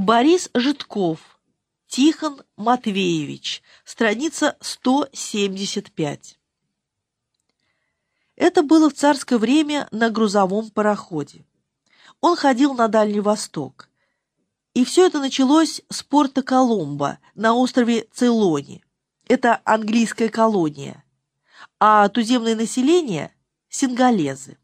Борис Житков, Тихон Матвеевич, страница 175. Это было в царское время на грузовом пароходе. Он ходил на Дальний Восток. И все это началось с порта Коломбо на острове Цейлоне. Это английская колония. А туземное население – сингалезы.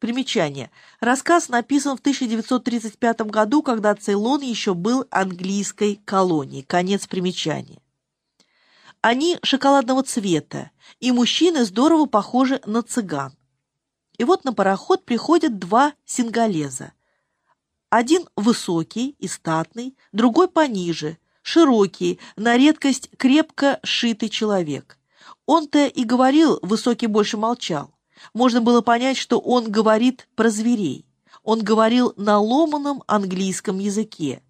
Примечание. Рассказ написан в 1935 году, когда Цейлон еще был английской колонией. Конец примечания. Они шоколадного цвета, и мужчины здорово похожи на цыган. И вот на пароход приходят два сингалеза. Один высокий и статный, другой пониже, широкий, на редкость крепко сшитый человек. Он-то и говорил, высокий больше молчал. Можно было понять, что он говорит про зверей. Он говорил на ломаном английском языке.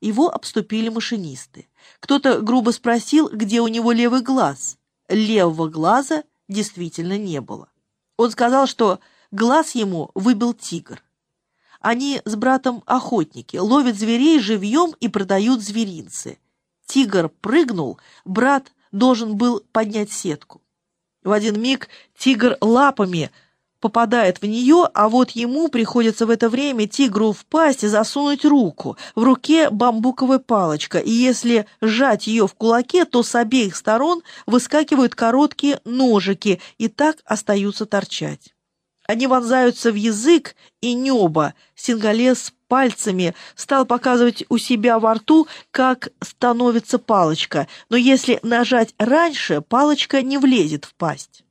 Его обступили машинисты. Кто-то грубо спросил, где у него левый глаз. Левого глаза действительно не было. Он сказал, что глаз ему выбил тигр. Они с братом охотники, ловят зверей живьем и продают зверинцы. Тигр прыгнул, брат должен был поднять сетку. В один миг тигр лапами попадает в нее, а вот ему приходится в это время тигру в пасть засунуть руку. В руке бамбуковая палочка, и если сжать ее в кулаке, то с обеих сторон выскакивают короткие ножики и так остаются торчать. Они вонзаются в язык и небо. Сингалес пальцами стал показывать у себя во рту, как становится палочка, но если нажать раньше, палочка не влезет в пасть.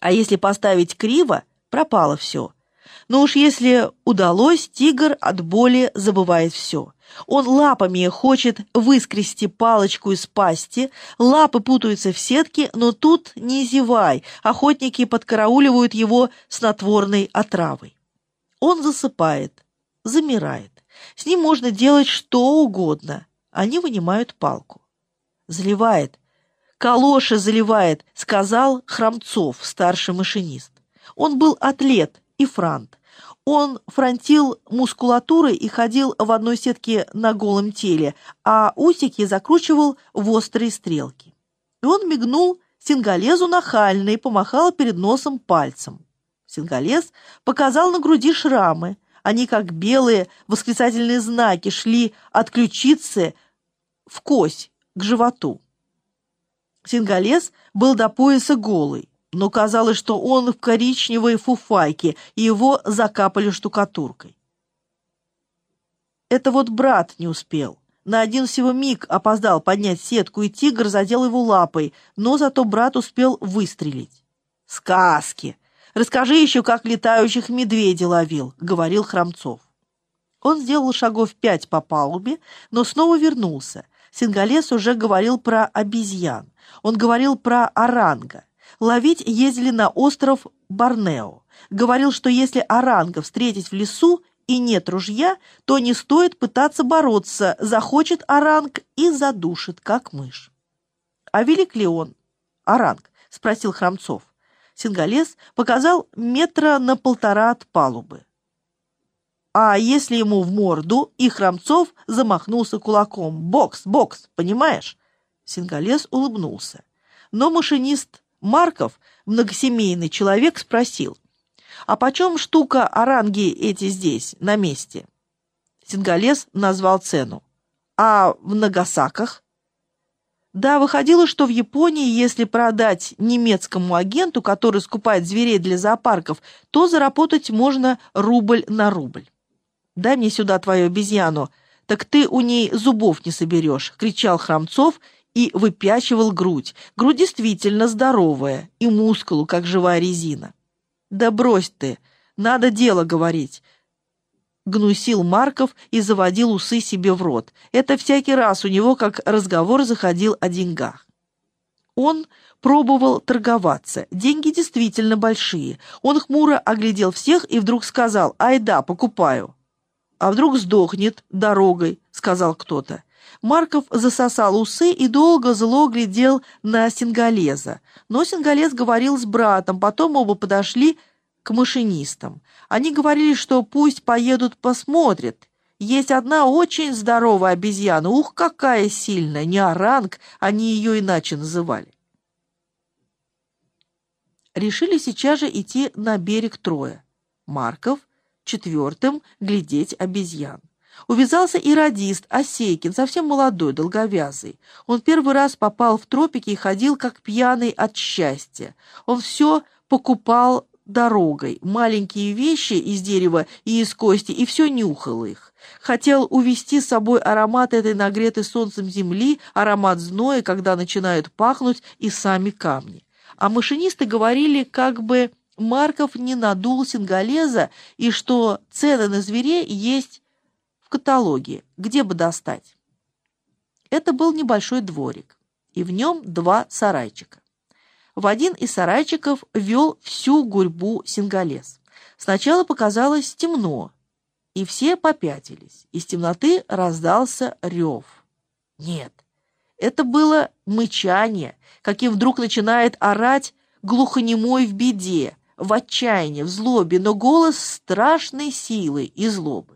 А если поставить криво, пропало все. Но уж если удалось, тигр от боли забывает все. Он лапами хочет выскрести палочку из пасти, лапы путаются в сетке, но тут не зевай, охотники подкарауливают его снотворной отравой. Он засыпает, замирает. С ним можно делать что угодно. Они вынимают палку. Заливает. «Калоши заливает», — сказал Храмцов, старший машинист. Он был атлет и франт. Он фронтил мускулатурой и ходил в одной сетке на голом теле, а усики закручивал в острые стрелки. И он мигнул сингалезу нахально и помахал перед носом пальцем. Сингалез показал на груди шрамы, они, как белые восклицательные знаки, шли от ключицы в кость к животу. Сингалес был до пояса голый, но казалось, что он в коричневой фуфайке, и его закапали штукатуркой. Это вот брат не успел. На один всего миг опоздал поднять сетку, и тигр задел его лапой, но зато брат успел выстрелить. «Сказки!» Расскажи еще, как летающих медведей ловил», — говорил Храмцов. Он сделал шагов пять по палубе, но снова вернулся. Сингалес уже говорил про обезьян. Он говорил про оранга. Ловить ездили на остров Борнео. Говорил, что если оранга встретить в лесу и нет ружья, то не стоит пытаться бороться, захочет оранг и задушит, как мышь. «А велик ли он, оранг?» — спросил Храмцов. Сингалес показал метра на полтора от палубы. А если ему в морду, и Храмцов замахнулся кулаком. «Бокс, бокс, понимаешь?» Сингалес улыбнулся. Но машинист Марков, многосемейный человек, спросил, «А почем штука оранги эти здесь, на месте?» Сингалес назвал цену. «А в Нагасаках?» Да, выходило, что в Японии, если продать немецкому агенту, который скупает зверей для зоопарков, то заработать можно рубль на рубль. «Дай мне сюда твою обезьяну, так ты у ней зубов не соберешь», — кричал Храмцов и выпячивал грудь. Грудь действительно здоровая и мускулу, как живая резина. «Да брось ты, надо дело говорить гнусил Марков и заводил усы себе в рот. Это всякий раз у него как разговор заходил о деньгах. Он пробовал торговаться. Деньги действительно большие. Он хмуро оглядел всех и вдруг сказал «Ай да, покупаю». «А вдруг сдохнет дорогой», — сказал кто-то. Марков засосал усы и долго зло глядел на Сингалеза. Но Сингалез говорил с братом, потом оба подошли к машинистам. Они говорили, что пусть поедут посмотрят, Есть одна очень здоровая обезьяна. Ух, какая сильная! Не оранг, они ее иначе называли. Решили сейчас же идти на берег трое. Марков, четвертым глядеть обезьян. Увязался и радист Осейкин, совсем молодой, долговязый. Он первый раз попал в тропики и ходил как пьяный от счастья. Он все покупал дорогой, маленькие вещи из дерева и из кости, и все нюхал их. Хотел увести с собой аромат этой нагретой солнцем земли, аромат зноя, когда начинают пахнуть и сами камни. А машинисты говорили, как бы Марков не надул сингалеза, и что цены на зверей есть в каталоге, где бы достать. Это был небольшой дворик, и в нем два сарайчика. В один из сарайчиков вел всю гурьбу сингалез. Сначала показалось темно, и все попятились. Из темноты раздался рев. Нет, это было мычание, каким вдруг начинает орать глухонемой в беде, в отчаянии, в злобе, но голос страшной силы и злобы.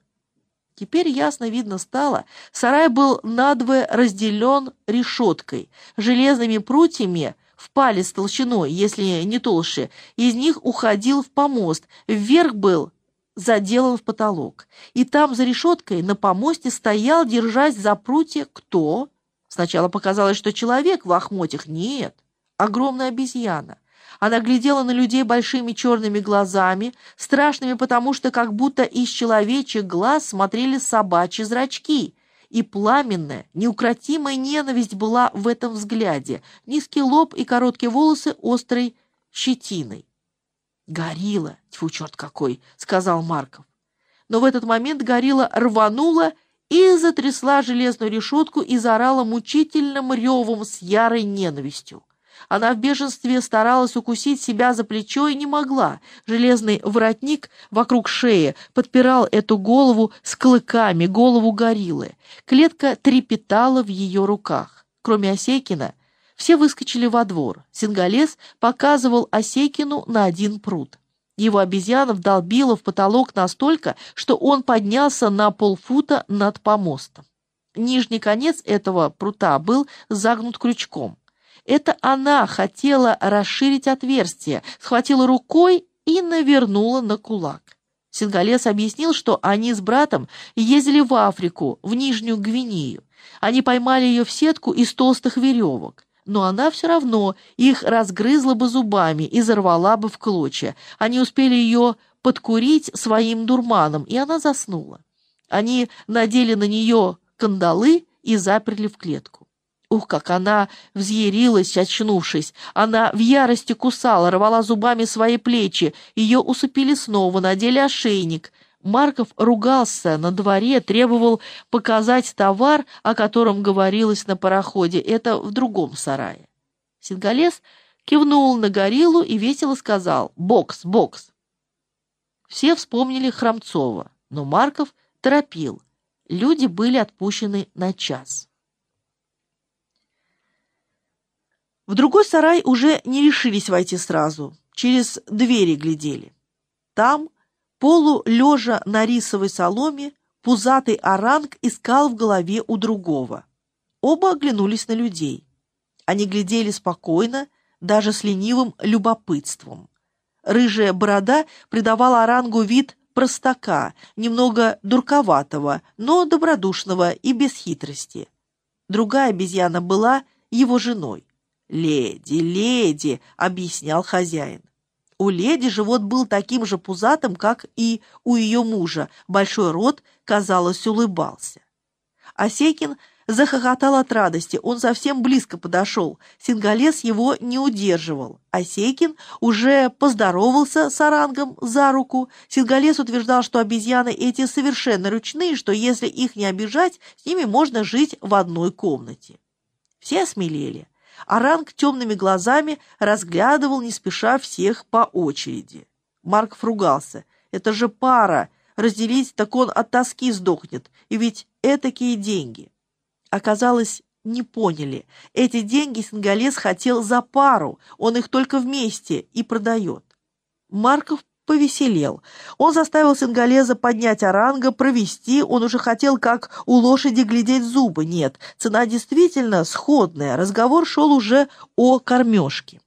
Теперь ясно видно стало, сарай был надвое разделен решеткой, железными прутьями в палец толщиной, если не толще, из них уходил в помост, вверх был заделан в потолок. И там за решеткой на помосте стоял, держась за прутья, кто? Сначала показалось, что человек в охмотьях. Нет, огромная обезьяна. Она глядела на людей большими черными глазами, страшными потому, что как будто из человечьих глаз смотрели собачьи зрачки. И пламенная, неукротимая ненависть была в этом взгляде, низкий лоб и короткие волосы острой щетиной. «Горилла! Тьфу, черт какой!» — сказал Марков. Но в этот момент горилла рванула и затрясла железную решетку и заорала мучительным ревом с ярой ненавистью. Она в беженстве старалась укусить себя за плечо и не могла. Железный воротник вокруг шеи подпирал эту голову с клыками, голову гориллы. Клетка трепетала в ее руках. Кроме Осейкина, все выскочили во двор. Сингалес показывал Осейкину на один пруд. Его обезьяна вдолбила в потолок настолько, что он поднялся на полфута над помостом. Нижний конец этого прута был загнут крючком. Это она хотела расширить отверстие, схватила рукой и навернула на кулак. Сингалес объяснил, что они с братом ездили в Африку, в Нижнюю Гвинею. Они поймали ее в сетку из толстых веревок. Но она все равно их разгрызла бы зубами и зарвала бы в клочья. Они успели ее подкурить своим дурманом, и она заснула. Они надели на нее кандалы и заперли в клетку. Ух, как она взъярилась, очнувшись! Она в ярости кусала, рвала зубами свои плечи. Ее усыпили снова, надели ошейник. Марков ругался на дворе, требовал показать товар, о котором говорилось на пароходе. Это в другом сарае. Сингалес кивнул на гориллу и весело сказал «Бокс, бокс!». Все вспомнили Храмцова, но Марков торопил. Люди были отпущены на час. В другой сарай уже не решились войти сразу, через двери глядели. Там, полу лежа на рисовой соломе, пузатый оранг искал в голове у другого. Оба оглянулись на людей. Они глядели спокойно, даже с ленивым любопытством. Рыжая борода придавала орангу вид простака, немного дурковатого, но добродушного и без хитрости. Другая обезьяна была его женой. «Леди, леди!» — объяснял хозяин. У леди живот был таким же пузатым, как и у ее мужа. Большой рот, казалось, улыбался. Осекин захохотал от радости. Он совсем близко подошел. Сингалес его не удерживал. Осейкин уже поздоровался с Орангом за руку. Сингалес утверждал, что обезьяны эти совершенно ручные, что если их не обижать, с ними можно жить в одной комнате. Все осмелели. Аранг темными глазами разглядывал не спеша всех по очереди. Марк ругался. «Это же пара! Разделить, так он от тоски сдохнет. И ведь этакие деньги!» Оказалось, не поняли. Эти деньги Сингалес хотел за пару, он их только вместе и продает. Марков повеселел. Он заставил сингалеза поднять оранга, провести, он уже хотел, как у лошади, глядеть зубы. Нет, цена действительно сходная, разговор шел уже о кормежке.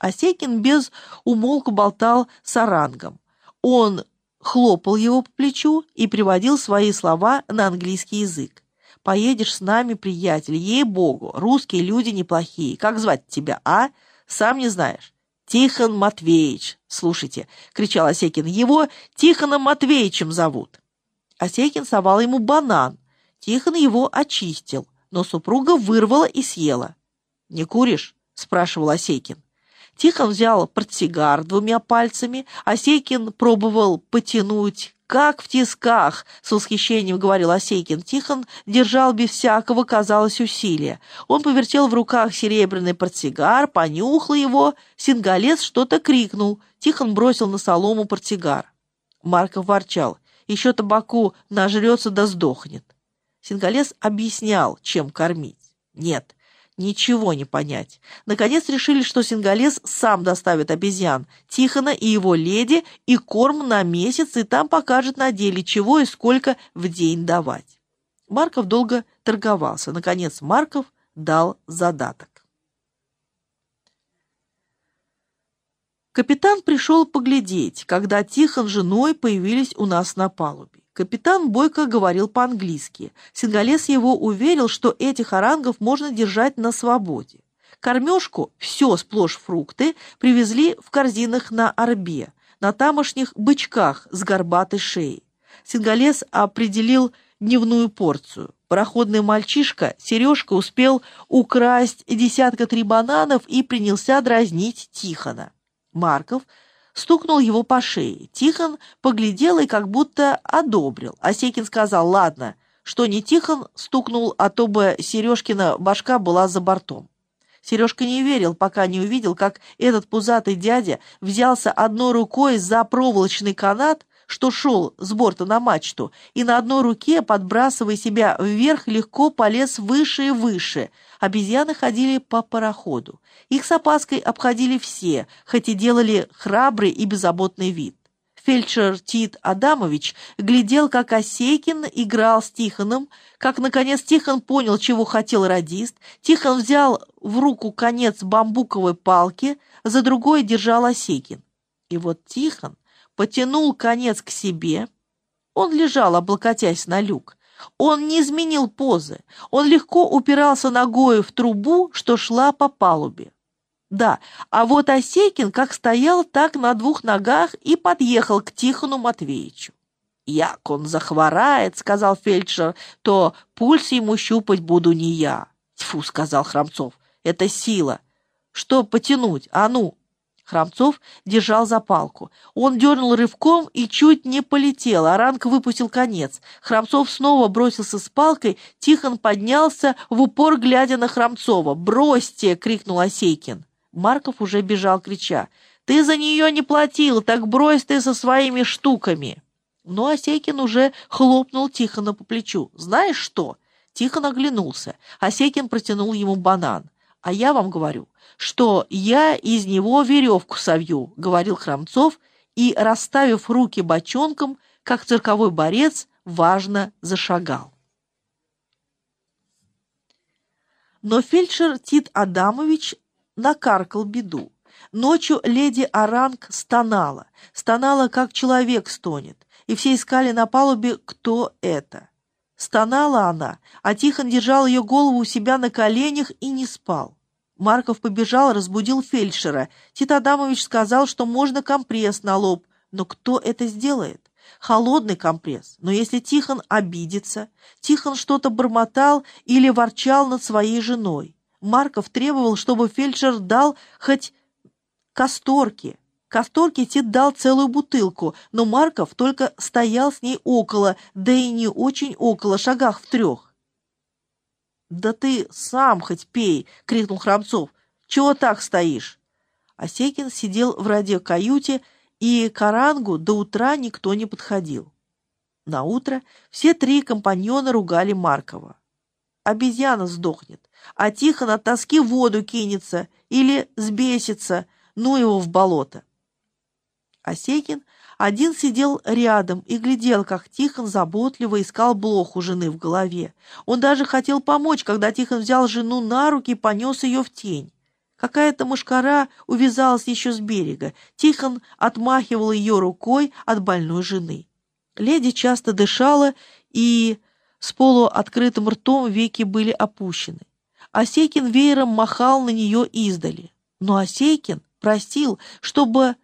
Осекин без умолку болтал с орангом. Он хлопал его по плечу и приводил свои слова на английский язык. «Поедешь с нами, приятель, ей-богу, русские люди неплохие. Как звать тебя, а? Сам не знаешь?» «Тихон Матвеевич!» «Слушайте!» — кричал Осекин. «Его Тихоном Матвеевичем зовут!» Осекин совал ему банан. Тихон его очистил, но супруга вырвала и съела. «Не куришь?» — спрашивал Осекин. Тихон взял портсигар двумя пальцами, Осейкин пробовал потянуть, как в тисках, с восхищением говорил Осейкин. Тихон держал без всякого, казалось, усилия. Он повертел в руках серебряный портсигар, понюхал его, сингалец что-то крикнул. Тихон бросил на солому портсигар. Марков ворчал. Еще табаку нажрется да сдохнет. Сингалес объяснял, чем кормить. Нет, Ничего не понять. Наконец решили, что Сингалес сам доставит обезьян, Тихона и его леди, и корм на месяц, и там покажет на деле, чего и сколько в день давать. Марков долго торговался. Наконец Марков дал задаток. Капитан пришел поглядеть, когда Тихон с женой появились у нас на палубе. Капитан Бойко говорил по-английски. Сингалес его уверил, что этих орангов можно держать на свободе. Кормежку, все сплошь фрукты, привезли в корзинах на орбе, на тамошних бычках с горбатой шеей. Сингалес определил дневную порцию. Пароходный мальчишка Сережка успел украсть десятка три бананов и принялся дразнить Тихона. Марков – стукнул его по шее. Тихон поглядел и как будто одобрил. Осекин сказал, ладно, что не Тихон стукнул, а то бы Сережкина башка была за бортом. Сережка не верил, пока не увидел, как этот пузатый дядя взялся одной рукой за проволочный канат, что шел с борта на мачту, и на одной руке, подбрасывая себя вверх, легко полез выше и выше. Обезьяны ходили по пароходу. Их с опаской обходили все, хоть и делали храбрый и беззаботный вид. Фельдшер Тит Адамович глядел, как Осейкин играл с Тихоном, как, наконец, Тихон понял, чего хотел радист. Тихон взял в руку конец бамбуковой палки, за другой держал Осейкин. И вот Тихон потянул конец к себе. Он лежал, облокотясь на люк. Он не изменил позы. Он легко упирался ногой в трубу, что шла по палубе. Да, а вот Осейкин как стоял, так на двух ногах и подъехал к Тихону Матвеевичу. «Як он захворает», — сказал фельдшер, — «то пульс ему щупать буду не я». «Тьфу», — сказал Храмцов, — «это сила. Что потянуть? А ну, Храмцов держал за палку. Он дернул рывком и чуть не полетел, а ранг выпустил конец. Храмцов снова бросился с палкой, Тихон поднялся, в упор глядя на Храмцова. «Бросьте!» — крикнул Осейкин. Марков уже бежал, крича. «Ты за нее не платил, так брось ты со своими штуками!» Но Осейкин уже хлопнул Тихона по плечу. «Знаешь что?» Тихон оглянулся. Осейкин протянул ему банан. «А я вам говорю, что я из него веревку совью», — говорил Храмцов, и, расставив руки бочонком, как цирковой борец, важно зашагал. Но фельдшер Тит Адамович накаркал беду. Ночью леди Оранг стонала, стонала, как человек стонет, и все искали на палубе, кто это. Стонала она, а Тихон держал ее голову у себя на коленях и не спал. Марков побежал, разбудил фельдшера. Тит Адамович сказал, что можно компресс на лоб, но кто это сделает? Холодный компресс. Но если Тихон обидится, Тихон что-то бормотал или ворчал над своей женой. Марков требовал, чтобы фельдшер дал хоть касторки. Касторки Тит дал целую бутылку, но Марков только стоял с ней около, да и не очень около, шагах в трех. «Да ты сам хоть пей!» — крикнул Храмцов. «Чего так стоишь?» Осекин сидел в радиокаюте, и к Орангу до утра никто не подходил. На утро все три компаньона ругали Маркова. Обезьяна сдохнет, а Тихон от тоски в воду кинется или сбесится, ну его в болото. Осекин один сидел рядом и глядел, как Тихон заботливо искал блох у жены в голове. Он даже хотел помочь, когда Тихон взял жену на руки и понес ее в тень. Какая-то мушкара увязалась еще с берега. Тихон отмахивал ее рукой от больной жены. Леди часто дышала, и с полуоткрытым ртом веки были опущены. Осейкин веером махал на нее издали. Но Осейкин просил, чтобы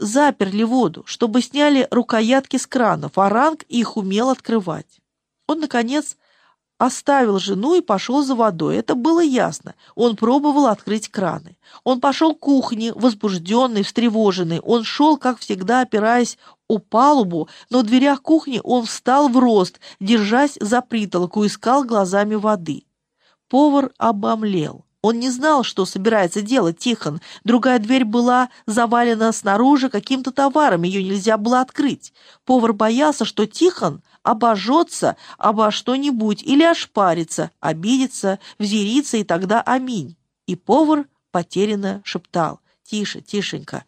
заперли воду, чтобы сняли рукоятки с кранов, а ранг их умел открывать. Он, наконец, оставил жену и пошел за водой. Это было ясно. Он пробовал открыть краны. Он пошел к кухне, возбужденный, встревоженный. Он шел, как всегда, опираясь о палубу, но в дверях кухни он встал в рост, держась за притолоку, искал глазами воды. Повар обомлел. Он не знал, что собирается делать Тихон. Другая дверь была завалена снаружи каким-то товаром, ее нельзя было открыть. Повар боялся, что Тихон обожжется обо что-нибудь или ошпарится, обидится, взирится, и тогда аминь. И повар потерянно шептал. «Тише, тишенько,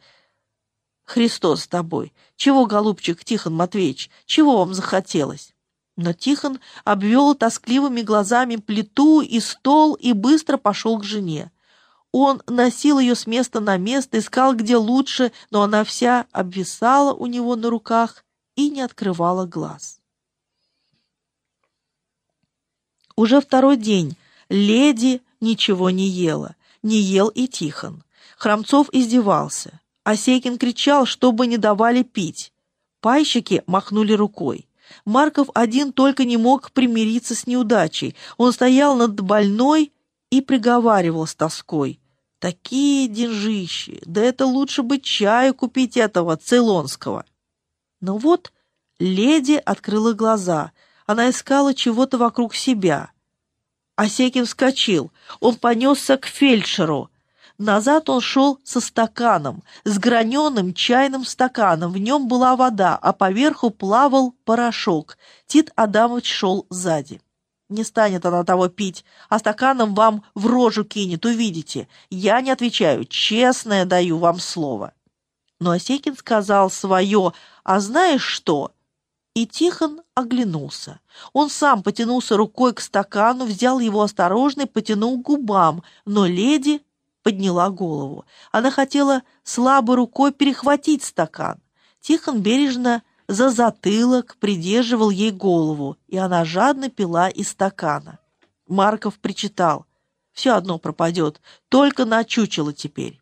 Христос с тобой. Чего, голубчик Тихон Матвеевич, чего вам захотелось?» Но Тихон обвел тоскливыми глазами плиту и стол и быстро пошел к жене. Он носил ее с места на место, искал где лучше, но она вся обвисала у него на руках и не открывала глаз. Уже второй день леди ничего не ела, не ел и Тихон. Хромцов издевался. Осейкин кричал, чтобы не давали пить. Пайщики махнули рукой. Марков один только не мог примириться с неудачей. Он стоял над больной и приговаривал с тоской. «Такие деньжищи! Да это лучше бы чаю купить этого цейлонского!» Но вот леди открыла глаза. Она искала чего-то вокруг себя. Осекин вскочил. Он понесся к фельдшеру. Назад он шел со стаканом, с граненым чайным стаканом. В нем была вода, а поверху плавал порошок. Тит Адамович шел сзади. Не станет она того пить, а стаканом вам в рожу кинет, увидите. Я не отвечаю, честное даю вам слово. Но Осекин сказал свое, а знаешь что? И Тихон оглянулся. Он сам потянулся рукой к стакану, взял его осторожно и потянул к губам, но леди подняла голову. Она хотела слабой рукой перехватить стакан. Тихон бережно за затылок придерживал ей голову, и она жадно пила из стакана. Марков причитал. «Все одно пропадет, только на чучело теперь».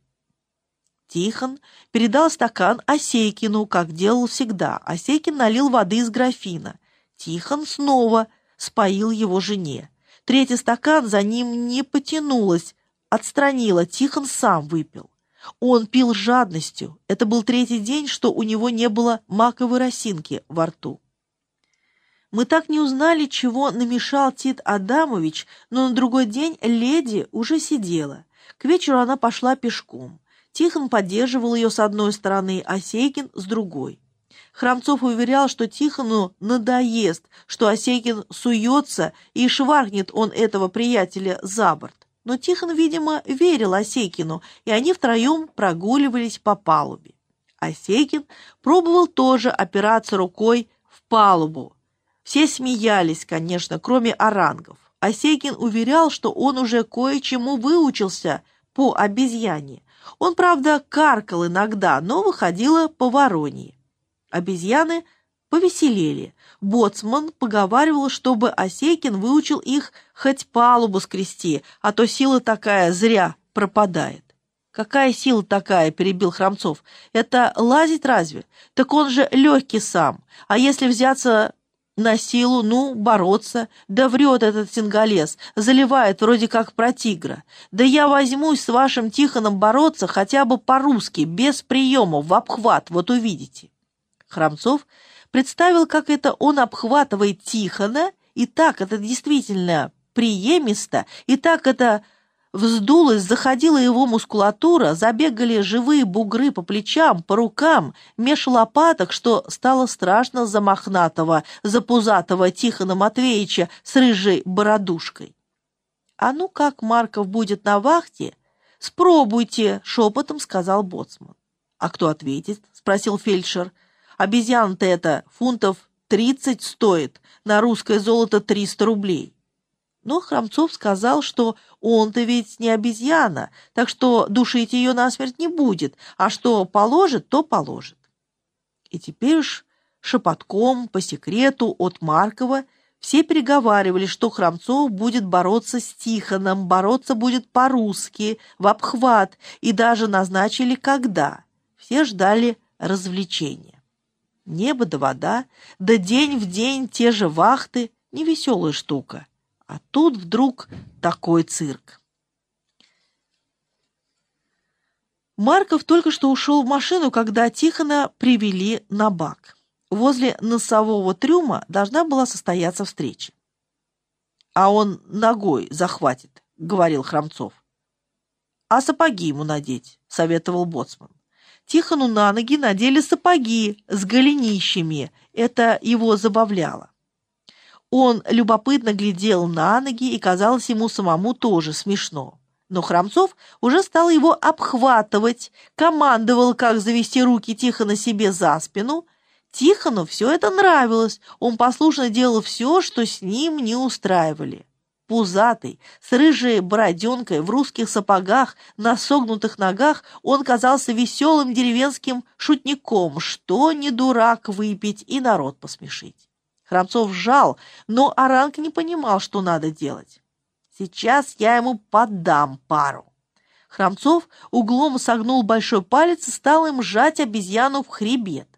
Тихон передал стакан Осейкину, как делал всегда. Осейкин налил воды из графина. Тихон снова споил его жене. Третий стакан за ним не потянулось, отстранила, Тихон сам выпил. Он пил жадностью. Это был третий день, что у него не было маковой росинки во рту. Мы так не узнали, чего намешал Тит Адамович, но на другой день леди уже сидела. К вечеру она пошла пешком. Тихон поддерживал ее с одной стороны, а Сейкин с другой. Храмцов уверял, что Тихону надоест, что Осейкин суется и шваркнет он этого приятеля за борт. Но Тихон, видимо, верил Осейкину, и они втроем прогуливались по палубе. Осейкин пробовал тоже опираться рукой в палубу. Все смеялись, конечно, кроме орангов. Осейкин уверял, что он уже кое-чему выучился по обезьяне. Он, правда, каркал иногда, но выходило по воронье. Обезьяны повеселели. Боцман поговаривал, чтобы Осейкин выучил их хоть палубу скрести, а то сила такая зря пропадает. «Какая сила такая?» — перебил Храмцов. «Это лазить разве? Так он же легкий сам. А если взяться на силу, ну, бороться. Да врет этот сингалес, заливает вроде как про тигра. Да я возьмусь с вашим Тихоном бороться хотя бы по-русски, без приемов, в обхват, вот увидите». Храмцов представил, как это он обхватывает Тихона, и так это действительно приемисто, и так это вздулось, заходила его мускулатура, забегали живые бугры по плечам, по рукам, меж лопаток, что стало страшно за мохнатого, за пузатого Тихона Матвеевича с рыжей бородушкой. «А ну как Марков будет на вахте, спробуйте», — шепотом сказал Боцман. «А кто ответит?» — спросил фельдшер. «Обезьяна-то это фунтов тридцать стоит, на русское золото триста рублей». Но Храмцов сказал, что он-то ведь не обезьяна, так что душить ее насмерть не будет, а что положит, то положит. И теперь уж шепотком, по секрету от Маркова, все переговаривали, что Храмцов будет бороться с Тихоном, бороться будет по-русски, в обхват, и даже назначили когда. Все ждали развлечения. Небо да вода, да день в день те же вахты — невеселая штука. А тут вдруг такой цирк. Марков только что ушел в машину, когда Тихона привели на бак. Возле носового трюма должна была состояться встреча. «А он ногой захватит», — говорил Храмцов. «А сапоги ему надеть», — советовал Боцман. Тихону на ноги надели сапоги с голенищами. Это его забавляло. Он любопытно глядел на ноги, и казалось ему самому тоже смешно. Но Храмцов уже стал его обхватывать, командовал, как завести руки Тихона себе за спину. Тихону все это нравилось, он послушно делал все, что с ним не устраивали. Пузатый, с рыжей бороденкой, в русских сапогах, на согнутых ногах, он казался веселым деревенским шутником, что не дурак выпить и народ посмешить. Храмцов жал, но Аранг не понимал, что надо делать. «Сейчас я ему подам пару». Храмцов углом согнул большой палец и стал им сжать обезьяну в хребет.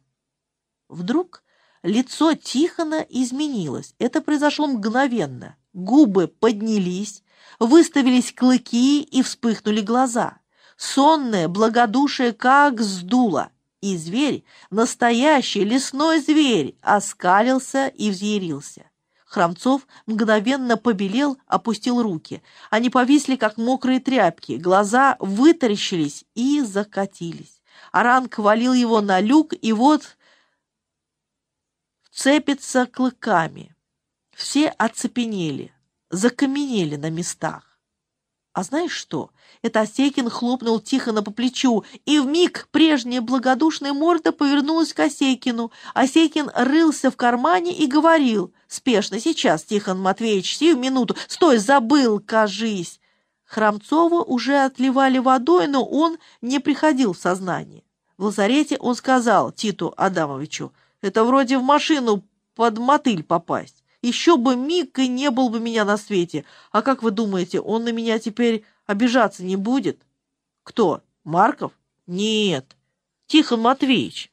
Вдруг лицо Тихона изменилось. Это произошло мгновенно. Губы поднялись, выставились клыки и вспыхнули глаза. Сонное благодушие как сдуло и зверь, настоящий лесной зверь, оскалился и взъярился. Храмцов мгновенно побелел, опустил руки. Они повисли, как мокрые тряпки, глаза вытаращились и закатились. Аранг валил его на люк, и вот вцепится клыками. Все оцепенели, закаменели на местах. А знаешь что? Это Осекин хлопнул Тихона по плечу, и вмиг прежняя благодушная морда повернулась к Осекину. Осекин рылся в кармане и говорил, «Спешно, сейчас, Тихон Матвеевич, сию минуту, стой, забыл, кажись!» Храмцова уже отливали водой, но он не приходил в сознание. В лазарете он сказал Титу Адамовичу, «Это вроде в машину под мотыль попасть». Еще бы миг и не был бы меня на свете. А как вы думаете, он на меня теперь обижаться не будет? Кто? Марков? Нет. Тихон Матвеевич.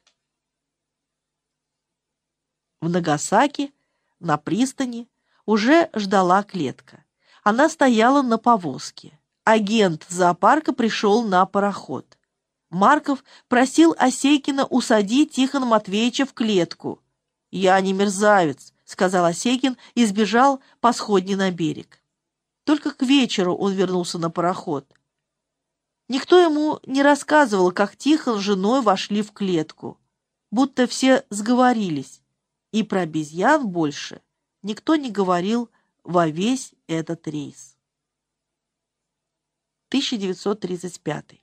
В Нагасаки, на пристани, уже ждала клетка. Она стояла на повозке. Агент зоопарка пришел на пароход. Марков просил Осейкина усадить Тихона Матвеевича в клетку. «Я не мерзавец», сказал Осекин и сбежал по сходне на берег. Только к вечеру он вернулся на пароход. Никто ему не рассказывал, как Тихон с женой вошли в клетку, будто все сговорились, и про обезьян больше никто не говорил во весь этот рейс. 1935